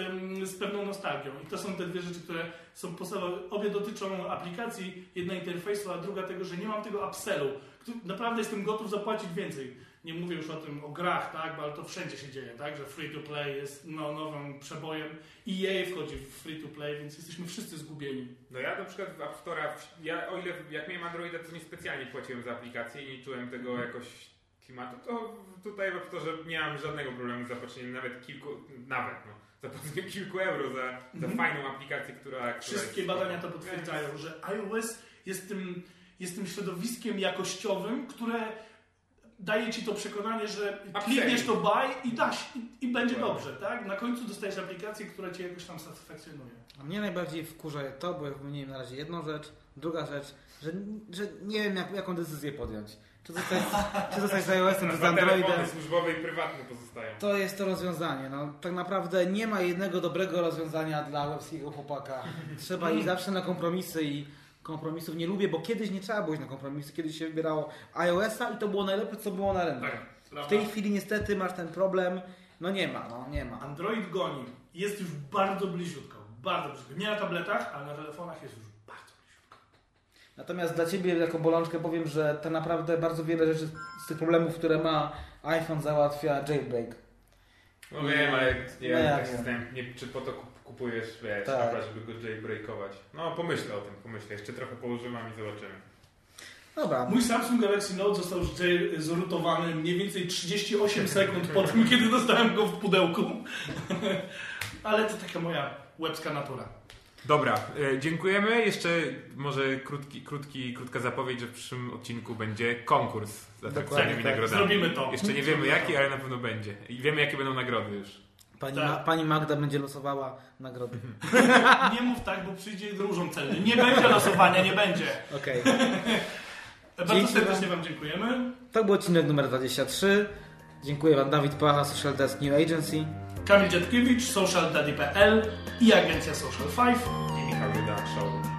z pewną nostalgią. I to są te dwie rzeczy, które są podstawowe. Obie dotyczą aplikacji, jedna interfejsu, a druga tego, że nie mam tego upsellu. Naprawdę jestem gotów zapłacić więcej. Nie mówię już o tym, o grach, tak, bo ale to wszędzie się dzieje, tak, że free to play jest no, nowym przebojem. EA wchodzi w free to play, więc jesteśmy wszyscy zgubieni. No ja na przykład w App Store'a, ja o ile jak miałem Androida, to nie specjalnie płaciłem za aplikację i nie czułem tego jakoś klimatu, to tutaj w App Store nie mam żadnego problemu z zapłaceniem nawet kilku, nawet no, zapłaceniem [laughs] kilku euro za, za Mhm. fajną aplikację, która... Wszystkie badania to potwierdzają, że iOS jest tym, jest tym środowiskiem jakościowym, które daje ci to przekonanie, że Upselling. klikniesz to buy i dasz i, i będzie dobrze, tak? Na końcu dostajesz aplikację, która cię jakoś tam satysfakcjonuje. A mnie najbardziej wkurza to, bo ja wymieniłem na razie jedną rzecz, druga rzecz, że, że nie wiem jak, jaką decyzję podjąć. Czy zostać, czy zostać z iOS-em, czy z Androidem. służbowe i prywatne pozostają. To jest to rozwiązanie. No, tak naprawdę nie ma jednego dobrego rozwiązania dla łebskiego chłopaka. Trzeba [laughs] iść zawsze na kompromisy i kompromisów nie lubię, bo kiedyś nie trzeba było iść na kompromisy. Kiedyś się wybierało iOS-a i to było najlepsze, co było na rynku. Tak, W tej chwili niestety masz ten problem. No nie ma, no nie ma. Android goni. Jest już bardzo bliziutko. Bardzo bliziutko. Nie na tabletach, ale na telefonach jest już bardzo bliziutko. Natomiast dla Ciebie jako bolączkę powiem, że tak naprawdę bardzo wiele rzeczy z tych problemów, które ma iPhone załatwia jailbreak. No wiem, ale nie No ja tak wiem. system, nie, czy po to kup- kupujesz, wiesz, Tak. tak. żeby go jailbreakować. No pomyślę o tym, pomyślę. Jeszcze trochę poużywam i zobaczymy. Dobra, Mój Samsung Galaxy Note został jail- zrutowany mniej więcej 38 sekund po tym, kiedy dostałem go w pudełku. [laughs] Ale to taka moja łebska natura. Dobra, e, dziękujemy. Jeszcze może krótki, krótki, krótka zapowiedź, że w przyszłym odcinku będzie konkurs z Dokładnie, atrakcjami i tak. nagrodami. Zrobimy to. Jeszcze nie wiemy jaki, ale na pewno będzie. I wiemy jakie będą nagrody już. Pani, Tak. Ma, pani Magda będzie losowała nagrody. [laughs] Nie mów tak, bo przyjdzie różą celny. Nie będzie losowania, nie będzie. Okej. [laughs] Bardzo Dzięki serdecznie Wam dziękujemy. To był odcinek numer 23. Dziękuję Wam Dawid Pacha, Social Desk New Agency. Kamil Dziadkiewicz, socialdaddy.pl i agencja Social 5. I Michał Show.